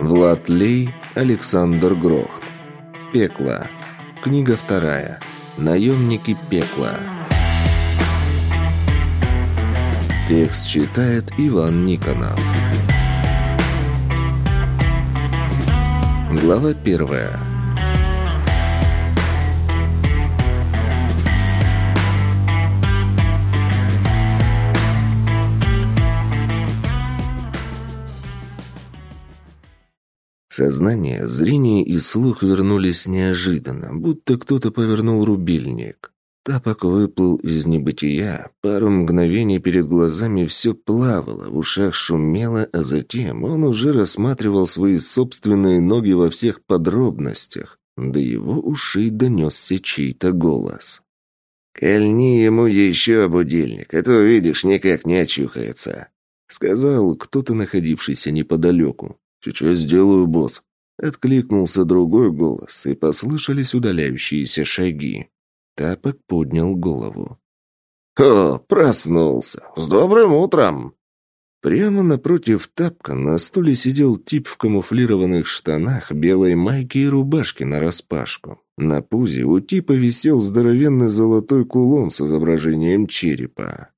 Влад Лей, Александр Грохт. Пекло. Книга вторая. Наемники пекла. Текст читает Иван Никонов. Глава первая. Сознание, зрение и слух вернулись неожиданно, будто кто-то повернул рубильник. Тапок выплыл из небытия, пару мгновений перед глазами все плавало, в ушах шумело, а затем он уже рассматривал свои собственные ноги во всех подробностях. До его ушей донесся чей-то голос. «Кольни ему еще будильник, а то, видишь, никак не очухается», — сказал кто-то, находившийся неподалеку. «Сейчас сделаю, босс». Откликнулся другой голос, и послышались удаляющиеся шаги. Тапок поднял голову. «О, проснулся! С добрым утром!» Прямо напротив тапка на стуле сидел тип в камуфлированных штанах, белой майке и рубашке нараспашку. На пузе у типа висел здоровенный золотой кулон с изображением черепа.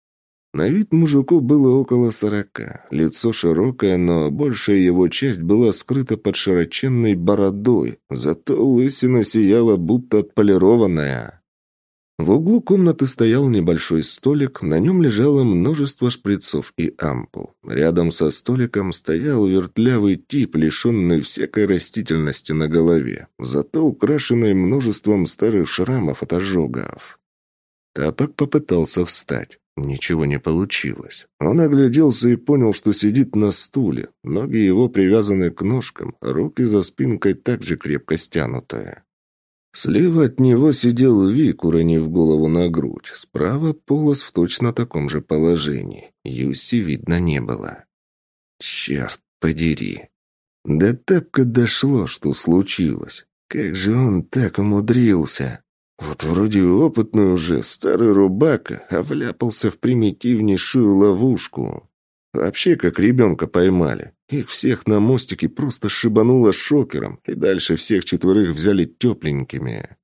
На вид мужику было около сорока. Лицо широкое, но большая его часть была скрыта под широченной бородой, зато лысина сияла, будто отполированная. В углу комнаты стоял небольшой столик, на нем лежало множество шприцов и ампул. Рядом со столиком стоял вертлявый тип, лишенный всякой растительности на голове, зато украшенный множеством старых шрамов от ожогов. Тапок попытался встать. Ничего не получилось. Он огляделся и понял, что сидит на стуле. Ноги его привязаны к ножкам, руки за спинкой также крепко стянутые. Слева от него сидел Вик, уронив голову на грудь. Справа Полос в точно таком же положении. Юси видно не было. Черт подери. До Тапка дошло, что случилось. Как же он так умудрился? Вот вроде опытный уже, старый рубака, а вляпался в примитивнейшую ловушку. Вообще, как ребенка поймали. Их всех на мостике просто шибануло шокером, и дальше всех четверых взяли тепленькими.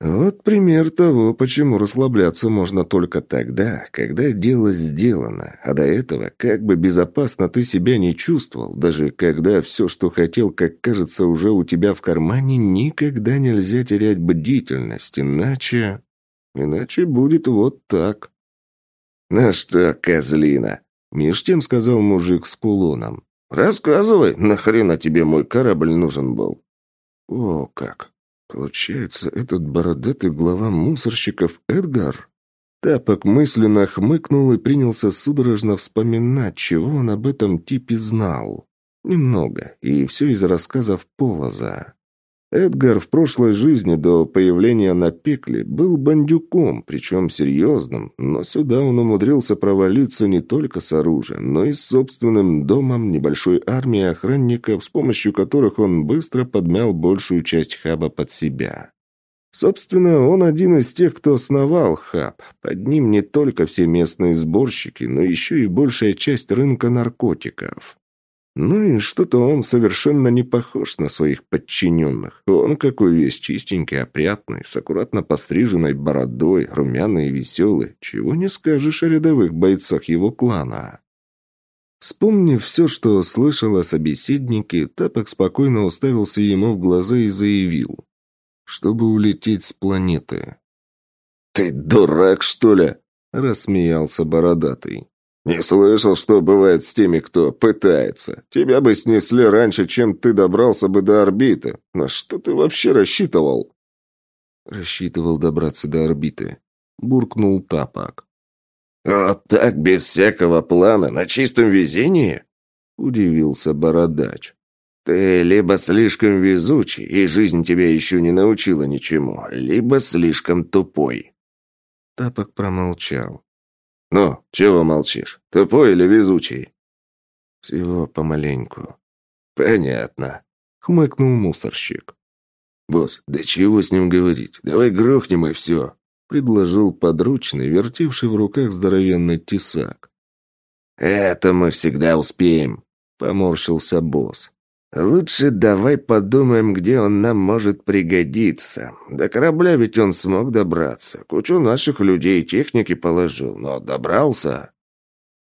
Вот пример того, почему расслабляться можно только тогда, когда дело сделано, а до этого как бы безопасно ты себя не чувствовал, даже когда все, что хотел, как кажется, уже у тебя в кармане, никогда нельзя терять бдительность, иначе... Иначе будет вот так. «Ну что, козлина?» — меж тем сказал мужик с кулоном. «Рассказывай, нахрена тебе мой корабль нужен был?» «О, как! Получается, этот бородатый глава мусорщиков Эдгар?» Тапок мысленно хмыкнул и принялся судорожно вспоминать, чего он об этом типе знал. Немного, и все из рассказов Полоза. Эдгар в прошлой жизни до появления на пекле был бандюком, причем серьезным, но сюда он умудрился провалиться не только с оружием, но и с собственным домом, небольшой армией охранников, с помощью которых он быстро подмял большую часть хаба под себя. Собственно, он один из тех, кто основал хаб. Под ним не только все местные сборщики, но еще и большая часть рынка наркотиков. Ну и что-то он совершенно не похож на своих подчиненных. Он какой весь чистенький, опрятный, с аккуратно постриженной бородой, румяный и веселый. Чего не скажешь о рядовых бойцах его клана. Вспомнив все, что слышал о собеседнике, Тапок спокойно уставился ему в глаза и заявил, чтобы улететь с планеты. «Ты дурак, что ли?» – рассмеялся бородатый. «Не слышал, что бывает с теми, кто пытается. Тебя бы снесли раньше, чем ты добрался бы до орбиты. На что ты вообще рассчитывал?» «Рассчитывал добраться до орбиты», — буркнул Тапак. «Вот так, без всякого плана, на чистом везении?» — удивился Бородач. «Ты либо слишком везучий, и жизнь тебя еще не научила ничему, либо слишком тупой». Тапок промолчал. «Ну, чего молчишь? Тупой или везучий?» «Всего помаленьку». «Понятно», — хмыкнул мусорщик. «Босс, да чего с ним говорить? Давай грохнем и все», — предложил подручный, вертевший в руках здоровенный тесак. «Это мы всегда успеем», — поморщился босс. Лучше давай подумаем, где он нам может пригодиться. До корабля ведь он смог добраться. Кучу наших людей и техники положил, но добрался.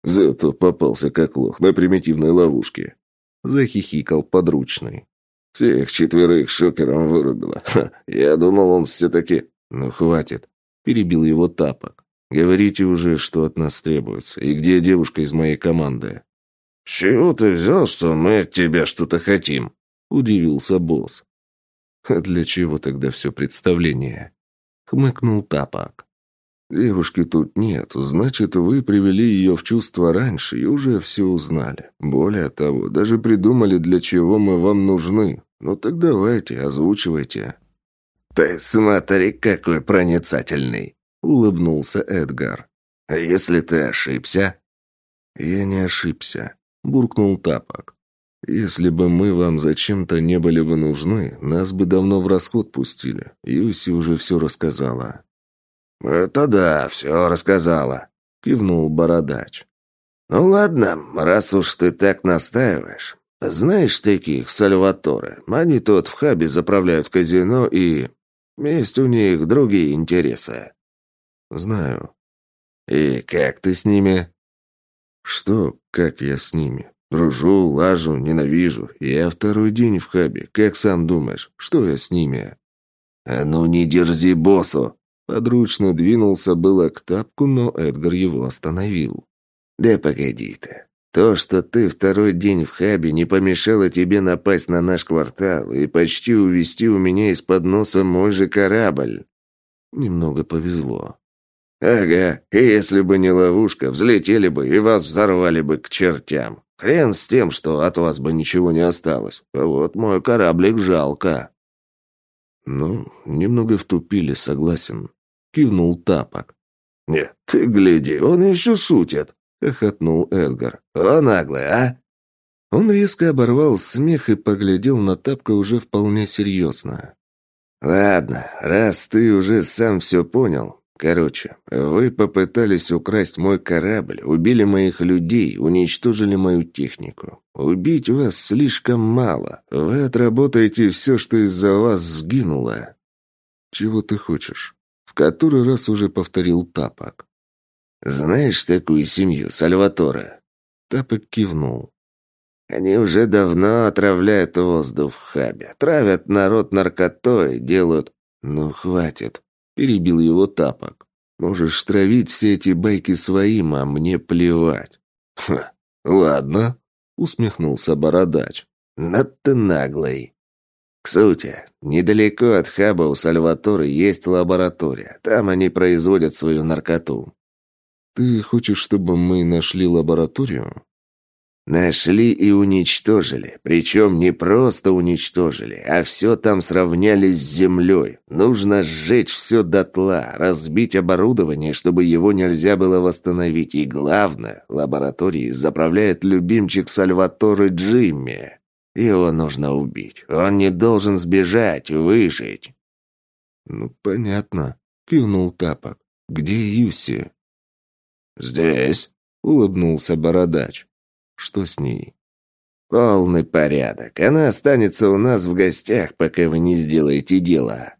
Зато попался как лох на примитивной ловушке. Захихикал подручный. Всех четверых шокером вырубило. Ха, я думал, он все-таки... Ну, хватит. Перебил его тапок. Говорите уже, что от нас требуется, и где девушка из моей команды. «С чего ты взял, что мы от тебя что-то хотим?» – удивился босс. «А для чего тогда все представление?» – хмыкнул Тапок. «Девушки тут нет, значит, вы привели ее в чувство раньше и уже все узнали. Более того, даже придумали, для чего мы вам нужны. Ну так давайте, озвучивайте». «Ты смотри, какой проницательный!» – улыбнулся Эдгар. «А если ты ошибся?» «Я не ошибся буркнул Тапок. «Если бы мы вам зачем-то не были бы нужны, нас бы давно в расход пустили. Юси уже все рассказала». «Это да, все рассказала», — кивнул Бородач. «Ну ладно, раз уж ты так настаиваешь. Знаешь таких, Сальваторе? Они тут в хабе заправляют казино и... Есть у них другие интересы». «Знаю». «И как ты с ними?» «Что, как я с ними? Дружу, лажу, ненавижу. Я второй день в хабе. Как сам думаешь, что я с ними?» «А ну не дерзи боссу!» Подручно двинулся было к тапку, но Эдгар его остановил. «Да погоди ты. То, что ты второй день в хабе, не помешало тебе напасть на наш квартал и почти увести у меня из-под носа мой же корабль». Немного повезло. «Ага, и если бы не ловушка, взлетели бы и вас взорвали бы к чертям. Хрен с тем, что от вас бы ничего не осталось. Вот мой кораблик жалко». «Ну, немного втупили, согласен», — кивнул Тапок. «Нет, ты гляди, он еще шутит», — хохотнул Эдгар. «О, наглый, а?» Он резко оборвал смех и поглядел на Тапка уже вполне серьезно. «Ладно, раз ты уже сам все понял, Короче, вы попытались украсть мой корабль, убили моих людей, уничтожили мою технику. Убить вас слишком мало. Вы отработаете все, что из-за вас сгинуло. Чего ты хочешь? В который раз уже повторил Тапок. Знаешь такую семью, Сальватора? Тапок кивнул. Они уже давно отравляют воздух в хабе, травят народ наркотой, делают... Ну, хватит. Перебил его тапок. «Можешь травить все эти байки своим, а мне плевать». «Ха, ладно», — усмехнулся Бородач. «Над ты наглый». К сути, недалеко от хаба у Сальваторы есть лаборатория. Там они производят свою наркоту. «Ты хочешь, чтобы мы нашли лабораторию?» Нашли и уничтожили. Причем не просто уничтожили, а все там сравняли с землей. Нужно сжечь все дотла, разбить оборудование, чтобы его нельзя было восстановить. И главное, лаборатории заправляет любимчик Сальваторы Джимми. Его нужно убить. Он не должен сбежать, выжить. «Ну, понятно», — кивнул Тапок. «Где Юси?» «Здесь», — улыбнулся Бородач. Что с ней? Полный порядок. Она останется у нас в гостях, пока вы не сделаете дело.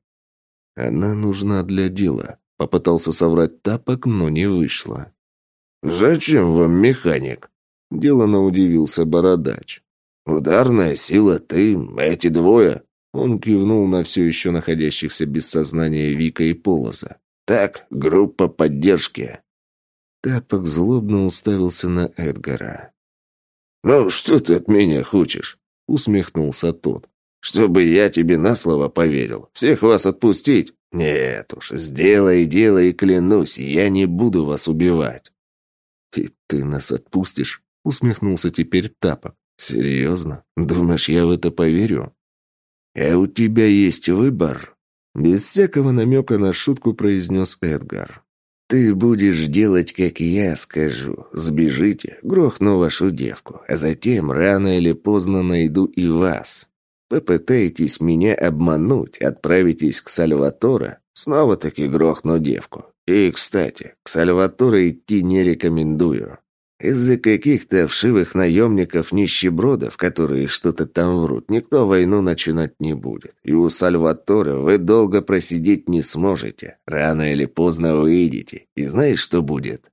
Она нужна для дела. Попытался соврать тапок, но не вышло. Зачем вам механик? Делано удивился бородач. Ударная сила ты, эти двое. Он кивнул на все еще находящихся без сознания Вика и Полоза. Так, группа поддержки. Тапок злобно уставился на Эдгара. «Ну, что ты от меня хочешь?» — усмехнулся тот. «Чтобы я тебе на слово поверил. Всех вас отпустить? Нет уж, сделай дело и клянусь, я не буду вас убивать». «И ты нас отпустишь?» — усмехнулся теперь Тапок. «Серьезно? Думаешь, я в это поверю?» «А у тебя есть выбор?» Без всякого намека на шутку произнес Эдгар. «Ты будешь делать, как я скажу. Сбежите, грохну вашу девку, а затем рано или поздно найду и вас. Попытаетесь меня обмануть, отправитесь к Сальваторе, снова-таки грохну девку. И, кстати, к Сальваторе идти не рекомендую. Из-за каких-то вшивых наемников-нищебродов, которые что-то там врут, никто войну начинать не будет. И у Сальватора вы долго просидеть не сможете. Рано или поздно выйдете. И знаешь, что будет?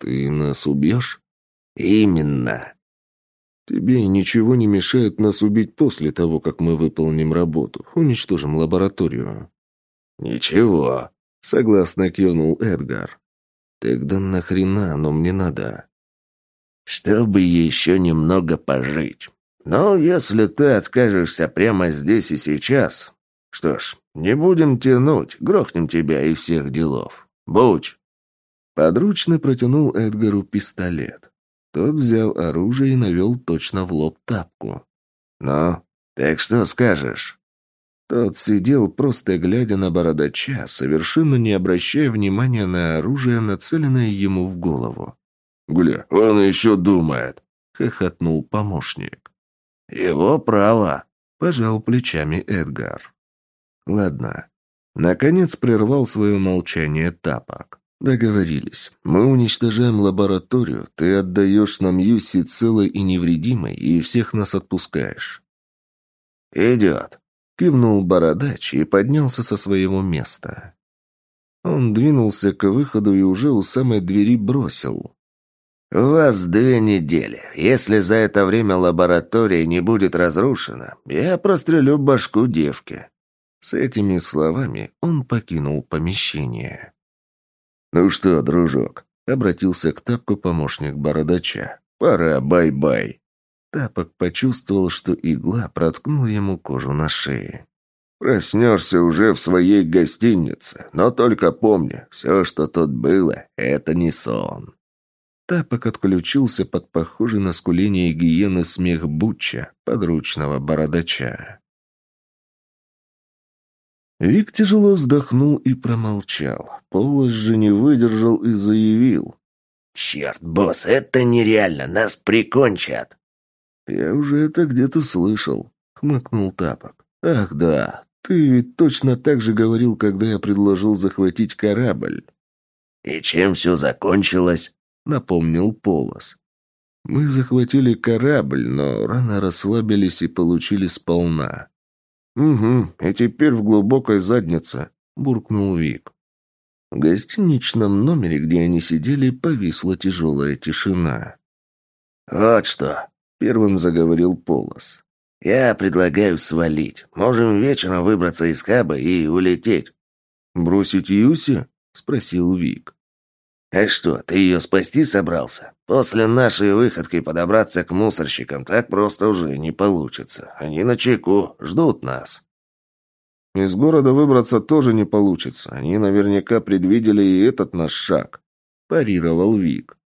Ты нас убьешь? Именно. Тебе ничего не мешает нас убить после того, как мы выполним работу. Уничтожим лабораторию. Ничего. Согласно кивнул Эдгар. Тогда нахрена оно мне надо? Чтобы еще немного пожить. Но если ты откажешься прямо здесь и сейчас... Что ж, не будем тянуть, грохнем тебя и всех делов. Буч!» Подручно протянул Эдгару пистолет. Тот взял оружие и навел точно в лоб тапку. «Ну, так что скажешь?» Тот сидел, просто глядя на бородача, совершенно не обращая внимания на оружие, нацеленное ему в голову. «Гля, он еще думает», — хохотнул помощник. «Его право», — пожал плечами Эдгар. «Ладно». Наконец прервал свое молчание Тапок. «Договорились. Мы уничтожаем лабораторию, ты отдаешь нам Юси целой и невредимой, и всех нас отпускаешь». «Идет», — кивнул Бородач и поднялся со своего места. Он двинулся к выходу и уже у самой двери бросил. «У вас две недели. Если за это время лаборатория не будет разрушена, я прострелю башку девки». С этими словами он покинул помещение. «Ну что, дружок?» — обратился к Тапку помощник бородача. «Пора, бай-бай». Тапок почувствовал, что игла проткнула ему кожу на шее. «Проснешься уже в своей гостинице, но только помни, все, что тут было, это не сон». Тапок отключился под похожий на скуление гиены смех Бутча, подручного бородача. Вик тяжело вздохнул и промолчал. Полос же не выдержал и заявил. «Черт, босс, это нереально, нас прикончат!» «Я уже это где-то слышал», — хмыкнул Тапок. «Ах да, ты ведь точно так же говорил, когда я предложил захватить корабль». «И чем все закончилось?» Напомнил Полос. Мы захватили корабль, но рано расслабились и получили сполна. Угу, и теперь в глубокой заднице, буркнул Вик. В гостиничном номере, где они сидели, повисла тяжелая тишина. «Вот что!» — первым заговорил Полос. «Я предлагаю свалить. Можем вечером выбраться из хаба и улететь». «Бросить Юси?» — спросил Вик. «А что, ты ее спасти собрался? После нашей выходки подобраться к мусорщикам так просто уже не получится. Они на чеку, ждут нас». «Из города выбраться тоже не получится. Они наверняка предвидели и этот наш шаг», – парировал Вик.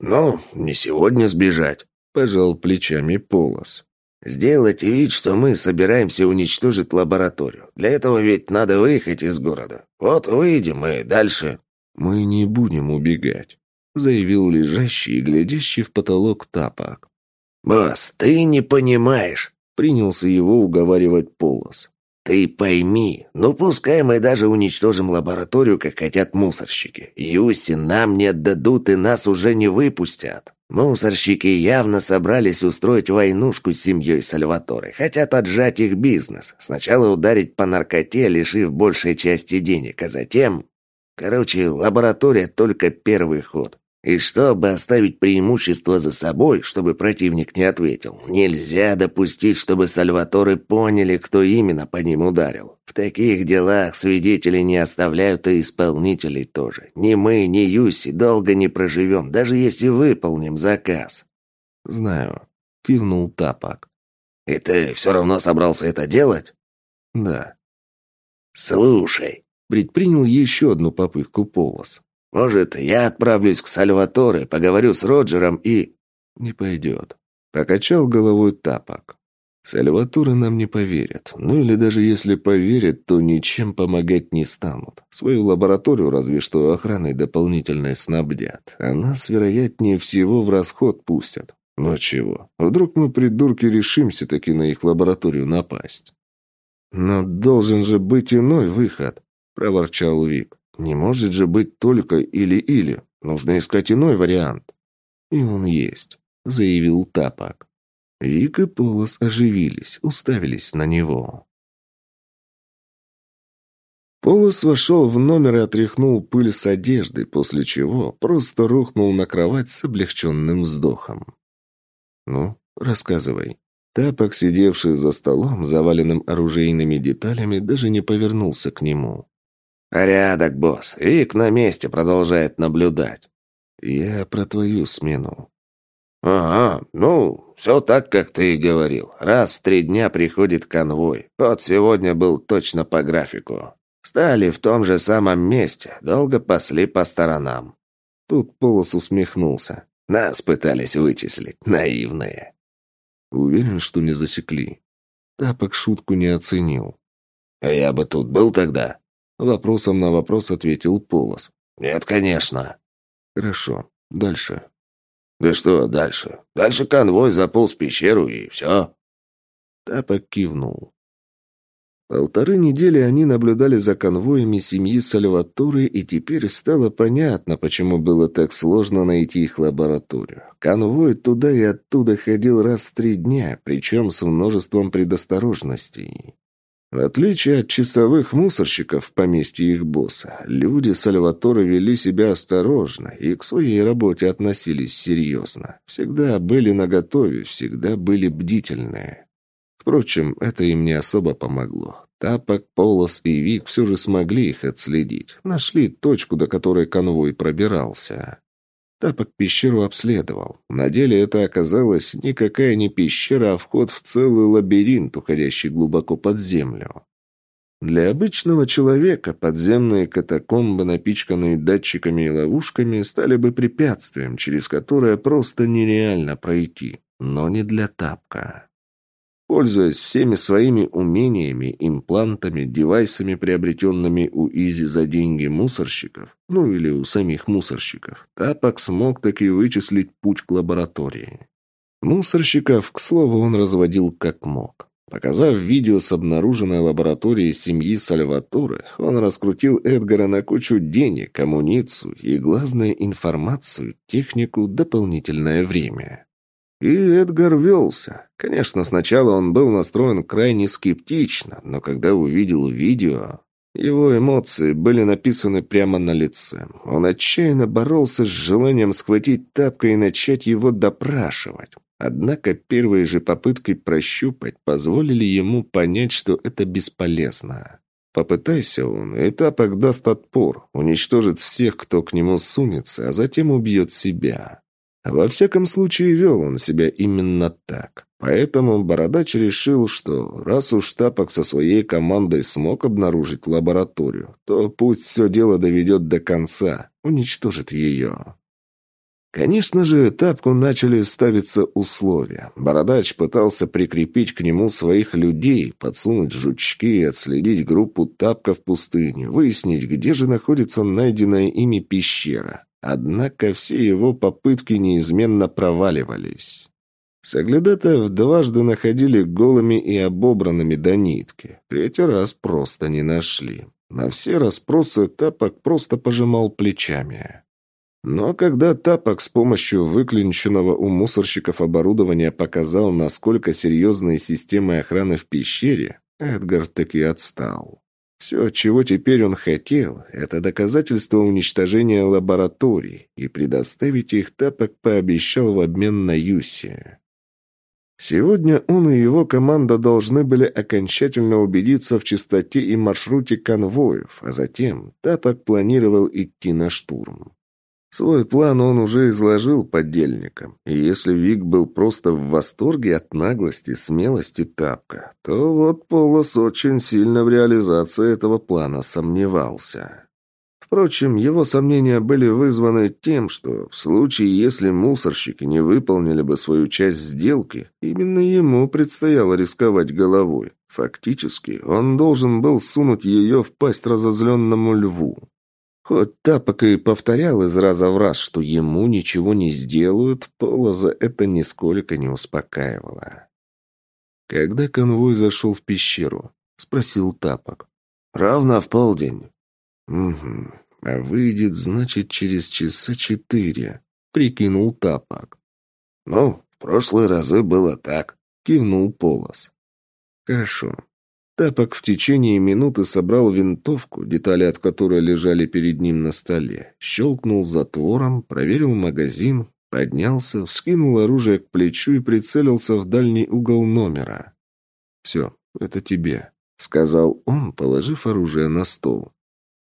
«Ну, не сегодня сбежать», – пожал плечами Полос. «Сделать вид, что мы собираемся уничтожить лабораторию. Для этого ведь надо выехать из города. Вот выйдем и дальше «Мы не будем убегать», — заявил лежащий и глядящий в потолок тапок. «Босс, ты не понимаешь», — принялся его уговаривать Полос. «Ты пойми, ну пускай мы даже уничтожим лабораторию, как хотят мусорщики. Юси нам не отдадут и нас уже не выпустят. Мусорщики явно собрались устроить войнушку с семьей Сальваторы. Хотят отжать их бизнес. Сначала ударить по наркоте, лишив большей части денег, а затем Короче, лаборатория только первый ход. И чтобы оставить преимущество за собой, чтобы противник не ответил, нельзя допустить, чтобы Сальваторы поняли, кто именно по ним ударил. В таких делах свидетели не оставляют и исполнителей тоже. Ни мы, ни Юси долго не проживем, даже если выполним заказ. «Знаю», — кивнул Тапок. «И ты все равно собрался это делать?» «Да». «Слушай, Предпринял еще одну попытку Полос. «Может, я отправлюсь к Сальваторе, поговорю с Роджером и...» «Не пойдет». Покачал головой тапок. Сальваторы нам не поверят. Ну или даже если поверят, то ничем помогать не станут. Свою лабораторию разве что охраной дополнительной снабдят. А нас, вероятнее всего, в расход пустят. Но чего? Вдруг мы, придурки, решимся таки на их лабораторию напасть? Но должен же быть иной выход. – проворчал Вик. «Не может же быть только или-или. Нужно искать иной вариант». И он есть», — заявил Тапок. Вик и Полос оживились, уставились на него. Полос вошел в номер и отряхнул пыль с одежды, после чего просто рухнул на кровать с облегченным вздохом. «Ну, рассказывай». Тапок, сидевший за столом, заваленным оружейными деталями, даже не повернулся к нему. «Порядок, босс. Вик на месте продолжает наблюдать». «Я про твою смену». «Ага, ну, все так, как ты и говорил. Раз в три дня приходит конвой. Вот сегодня был точно по графику. Стали в том же самом месте, долго пасли по сторонам». Тут Полос усмехнулся. «Нас пытались вычислить, наивные». «Уверен, что не засекли». Тапок шутку не оценил. «А я бы тут был тогда?» Вопросом на вопрос ответил Полос. «Нет, конечно». «Хорошо. Дальше». «Да что дальше? Дальше конвой заполз в пещеру и все». Тапок кивнул. Полторы недели они наблюдали за конвоями семьи Сальваторы, и теперь стало понятно, почему было так сложно найти их лабораторию. Конвой туда и оттуда ходил раз в три дня, причем с множеством предосторожностей. В отличие от часовых мусорщиков в поместье их босса, люди Сальваторе вели себя осторожно и к своей работе относились серьезно. Всегда были наготове, всегда были бдительные. Впрочем, это им не особо помогло. Тапок, Полос и Вик все же смогли их отследить. Нашли точку, до которой конвой пробирался. Тапок пещеру обследовал. На деле это оказалось никакая не пещера, а вход в целый лабиринт, уходящий глубоко под землю. Для обычного человека подземные катакомбы, напичканные датчиками и ловушками, стали бы препятствием, через которое просто нереально пройти, но не для Тапка. Пользуясь всеми своими умениями, имплантами, девайсами, приобретенными у Изи за деньги мусорщиков, ну или у самих мусорщиков, Тапок смог таки вычислить путь к лаборатории. Мусорщиков, к слову, он разводил как мог. Показав видео с обнаруженной лабораторией семьи Сальваторе, он раскрутил Эдгара на кучу денег, амуницию и, главное, информацию, технику, дополнительное время. И Эдгар велся. Конечно, сначала он был настроен крайне скептично, но когда увидел видео, его эмоции были написаны прямо на лице. Он отчаянно боролся с желанием схватить тапкой и начать его допрашивать. Однако первые же попытки прощупать позволили ему понять, что это бесполезно. Попытайся он, и тапок даст отпор, уничтожит всех, кто к нему сунется, а затем убьет себя. Во всяком случае, вел он себя именно так. Поэтому Бородач решил, что раз уж Тапок со своей командой смог обнаружить лабораторию, то пусть все дело доведет до конца, уничтожит ее. Конечно же, Тапку начали ставиться условия. Бородач пытался прикрепить к нему своих людей, подсунуть жучки и отследить группу Тапка в пустыне, выяснить, где же находится найденная ими пещера. Однако все его попытки неизменно проваливались. Соглядатаев дважды находили голыми и обобранными до нитки. Третий раз просто не нашли. На все расспросы Тапок просто пожимал плечами. Но когда Тапок с помощью выклинченного у мусорщиков оборудования показал, насколько серьезные системы охраны в пещере, Эдгар таки отстал. Все, чего теперь он хотел, это доказательство уничтожения лабораторий, и предоставить их Тапок пообещал в обмен на Юси. Сегодня он и его команда должны были окончательно убедиться в чистоте и маршруте конвоев, а затем Тапок планировал идти на штурм. Свой план он уже изложил подельникам, и если Вик был просто в восторге от наглости, смелости Тапка, то вот Полос очень сильно в реализации этого плана сомневался. Впрочем, его сомнения были вызваны тем, что в случае, если мусорщики не выполнили бы свою часть сделки, именно ему предстояло рисковать головой. Фактически, он должен был сунуть ее в пасть разозленному льву. Хоть Тапок и повторял из раза в раз, что ему ничего не сделают, Полоза это нисколько не успокаивало. «Когда конвой зашел в пещеру?» — спросил Тапок. «Ровно в полдень». «Угу. А выйдет, значит, через часа четыре». прикинул Тапок. «Ну, в прошлые разы было так», — кивнул Полос. «Хорошо». Тапок в течение минуты собрал винтовку, детали от которой лежали перед ним на столе, щелкнул затвором, проверил магазин, поднялся, вскинул оружие к плечу и прицелился в дальний угол номера. «Все, это тебе», — сказал он, положив оружие на стол.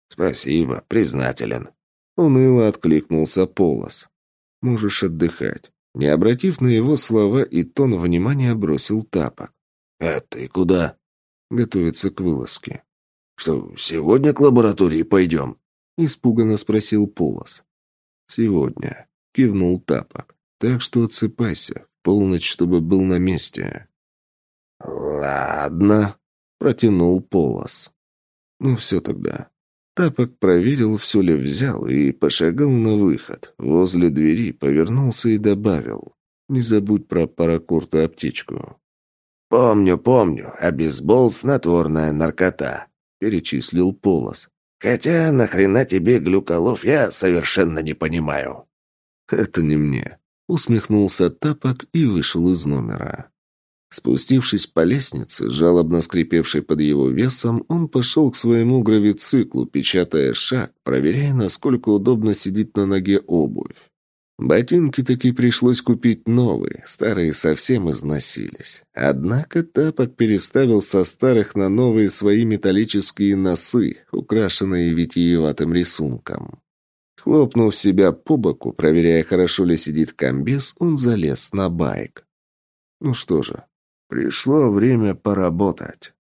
«Спасибо, признателен». Уныло откликнулся Полос. «Можешь отдыхать». Не обратив на его слова и тон внимания, бросил тапок. «А ты куда?» «Готовится к вылазке». «Что, сегодня к лаборатории пойдем?» Испуганно спросил Полос. «Сегодня», — кивнул тапок. «Так что отсыпайся, полночь, чтобы был на месте». «Ладно», — протянул Полос. «Ну все тогда. Тапок проверил, все ли взял, и пошагал на выход. Возле двери повернулся и добавил. «Не забудь про паракорт и аптечку». «Помню, помню. А бейсбол — снотворная наркота», — перечислил Полос. «Хотя нахрена тебе глюколов, я совершенно не понимаю». «Это не мне», — усмехнулся Тапок и вышел из номера. Спустившись по лестнице, жалобно скрипевшей под его весом, он пошел к своему гравициклу, печатая шаг, проверяя, насколько удобно сидит на ноге обувь. Ботинки таки пришлось купить новые, старые совсем износились. Однако Тапок переставил со старых на новые свои металлические носы, украшенные витиеватым рисунком. Хлопнув себя по боку, проверяя, хорошо ли сидит комбез, он залез на байк. Ну что же, Пришло время поработать.